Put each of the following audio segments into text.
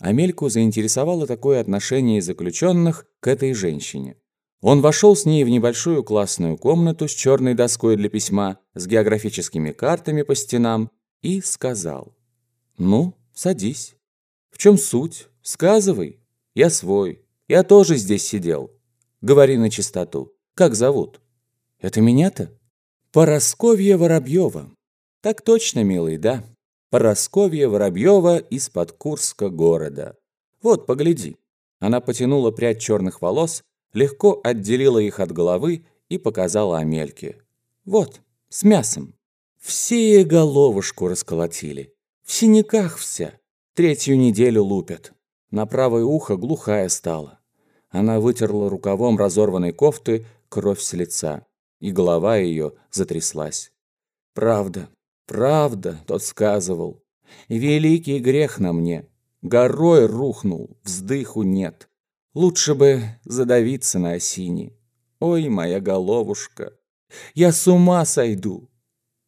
Амельку заинтересовало такое отношение заключенных к этой женщине. Он вошел с ней в небольшую классную комнату с черной доской для письма, с географическими картами по стенам и сказал. «Ну, садись. В чем суть? Сказывай. Я свой. Я тоже здесь сидел. Говори на чистоту. Как зовут?» «Это меня-то?» «Поросковья Воробьева». «Так точно, милый, да. Поросковья Воробьева из-под Курска города. Вот, погляди». Она потянула прядь черных волос, легко отделила их от головы и показала Амельке. «Вот, с мясом. Все головушку расколотили. В синяках вся. Третью неделю лупят. На правое ухо глухая стала. Она вытерла рукавом разорванной кофты кровь с лица, и голова ее затряслась. «Правда, Правда, тот сказывал. Великий грех на мне. Горой рухнул, вздыху нет. Лучше бы задавиться на осине. Ой, моя головушка, я с ума сойду.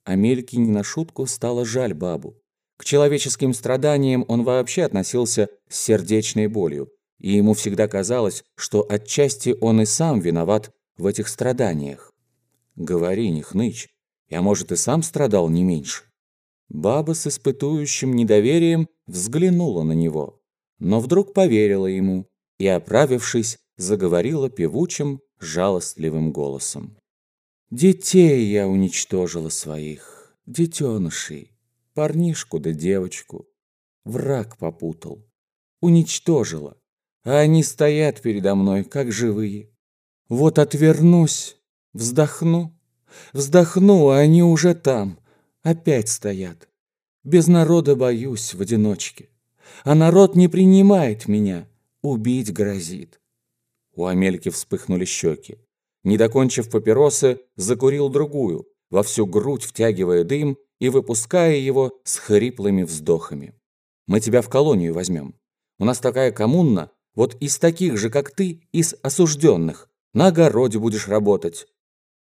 Амельке не на шутку стало жаль бабу. К человеческим страданиям он вообще относился с сердечной болью, и ему всегда казалось, что отчасти он и сам виноват в этих страданиях. «Говори, не хнычь, я, может, и сам страдал не меньше. Баба с испытующим недоверием взглянула на него, но вдруг поверила ему и, оправившись, заговорила певучим, жалостливым голосом. «Детей я уничтожила своих, детенышей, парнишку да девочку. Враг попутал. Уничтожила, а они стоят передо мной, как живые. Вот отвернусь, вздохну, Вздохну, а они уже там, опять стоят. Без народа боюсь в одиночке. А народ не принимает меня, убить грозит. У Амельки вспыхнули щеки. Не докончив папиросы, закурил другую, во всю грудь втягивая дым и выпуская его с хриплыми вздохами. «Мы тебя в колонию возьмем. У нас такая коммуна, вот из таких же, как ты, из осужденных. На огороде будешь работать».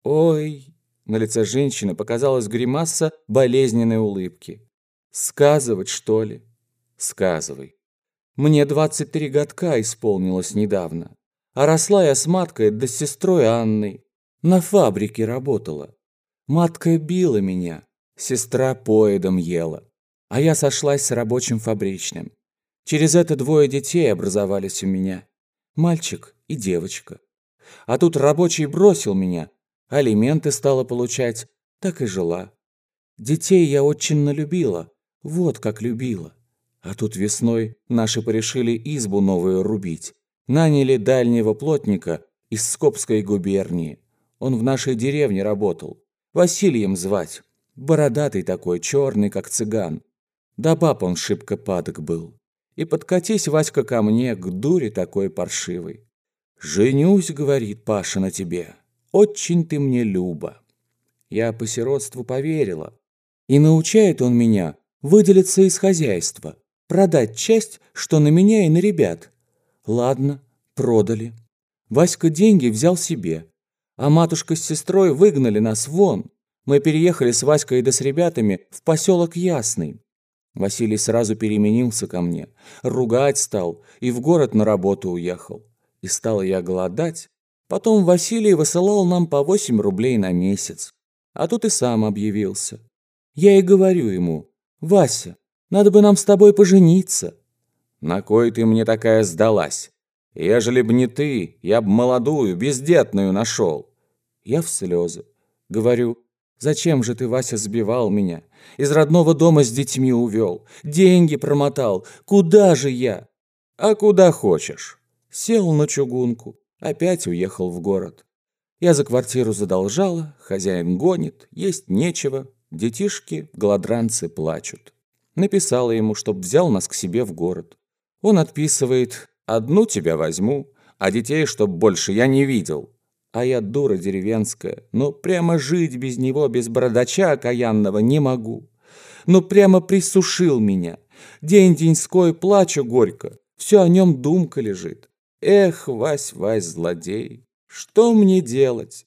«Ой, на лице женщины показалась гримаса болезненной улыбки. «Сказывать, что ли?» «Сказывай». «Мне 23 годка исполнилось недавно. А росла я с маткой да с сестрой Анной. На фабрике работала. Матка била меня, сестра поедом ела. А я сошлась с рабочим фабричным. Через это двое детей образовались у меня. Мальчик и девочка. А тут рабочий бросил меня, алименты стала получать, так и жила. Детей я очень налюбила, вот как любила. А тут весной наши порешили избу новую рубить. Наняли дальнего плотника из Скопской губернии. Он в нашей деревне работал. Васильем звать. Бородатый такой, черный, как цыган. Да баб он шибко падок был. И подкатись, Васька, ко мне, к дуре такой паршивой. «Женюсь, — говорит Паша, — на тебе. Очень ты мне люба. Я по сиротству поверила. И научает он меня выделиться из хозяйства, продать часть, что на меня и на ребят. Ладно, продали. Васька деньги взял себе, а матушка с сестрой выгнали нас вон. Мы переехали с Васькой да с ребятами в поселок Ясный. Василий сразу переменился ко мне, ругать стал и в город на работу уехал. И стала я голодать, Потом Василий высылал нам по 8 рублей на месяц. А тут и сам объявился. Я и говорю ему, «Вася, надо бы нам с тобой пожениться». «На кой ты мне такая сдалась? Ежели б не ты, я б молодую, бездетную нашел». Я в слезы. Говорю, «Зачем же ты, Вася, сбивал меня? Из родного дома с детьми увел, деньги промотал. Куда же я?» «А куда хочешь». Сел на чугунку. Опять уехал в город. Я за квартиру задолжала, хозяин гонит, есть нечего, детишки, голодранцы плачут. Написала ему, чтоб взял нас к себе в город. Он отписывает, одну тебя возьму, а детей, чтоб больше я не видел. А я дура деревенская, но прямо жить без него, без бородача окаянного не могу. Но прямо присушил меня. День-деньской плачу горько, все о нем думка лежит. Эх, Вась, Вась, злодей, что мне делать?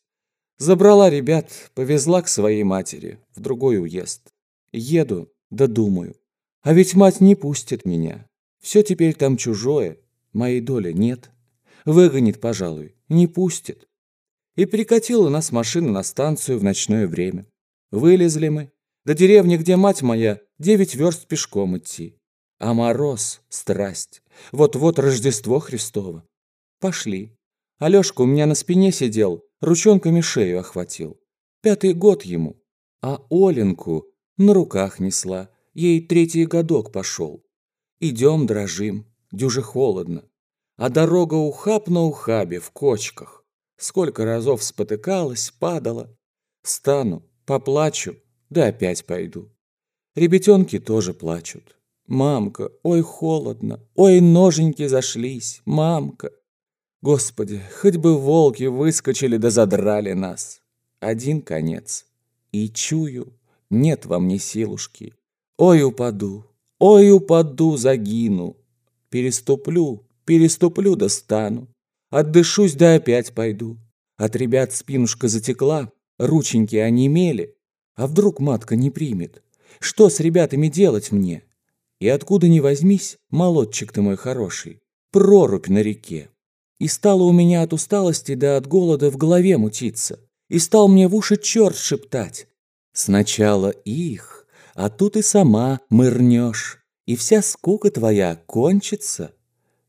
Забрала ребят, повезла к своей матери, в другой уезд. Еду, да думаю, а ведь мать не пустит меня. Все теперь там чужое, моей доли нет. Выгонит, пожалуй, не пустит. И прикатила нас машина на станцию в ночное время. Вылезли мы. До деревни, где мать моя, девять верст пешком идти. А мороз, страсть. Вот-вот Рождество Христово. Пошли. Алёшка у меня на спине сидел, ручонками шею охватил. Пятый год ему. А Оленку на руках несла. Ей третий годок пошел. Идем, дрожим, дюже холодно. А дорога ухаб на ухабе, в кочках. Сколько разов спотыкалась, падала. Встану, поплачу, да опять пойду. Ребятенки тоже плачут. Мамка, ой, холодно, ой, ноженьки зашлись, мамка. Господи, хоть бы волки выскочили да задрали нас. Один конец. И чую, нет во мне силушки. Ой, упаду, ой, упаду, загину. Переступлю, переступлю да. Отдышусь да опять пойду. От ребят спинушка затекла, рученьки онемели. А вдруг матка не примет? Что с ребятами делать мне? И откуда ни возьмись, молодчик ты мой хороший, прорубь на реке. И стало у меня от усталости да от голода в голове мутиться. И стал мне в уши черт шептать. Сначала их, а тут и сама мырнешь, и вся скука твоя кончится.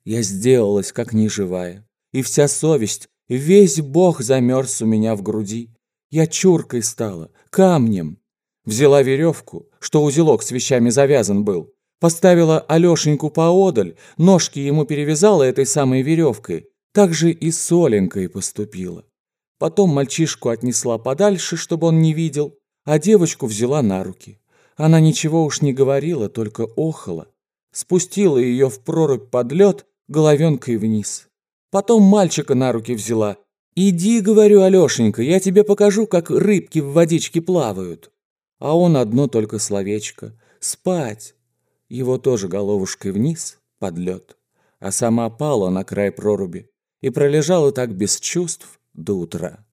Я сделалась как неживая, и вся совесть, весь Бог замерз у меня в груди. Я чуркой стала, камнем. Взяла веревку, что узелок с вещами завязан был, поставила Алешеньку поодаль, ножки ему перевязала этой самой веревкой, так же и с Оленькой поступила. Потом мальчишку отнесла подальше, чтобы он не видел, а девочку взяла на руки. Она ничего уж не говорила, только охала. Спустила ее в прорубь под лед головенкой вниз. Потом мальчика на руки взяла. «Иди, — говорю, Алешенька, — я тебе покажу, как рыбки в водичке плавают». А он одно только словечко «спать». Его тоже головушкой вниз, под лед. А сама пала на край проруби и пролежала так без чувств до утра.